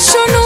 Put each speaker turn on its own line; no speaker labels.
yo no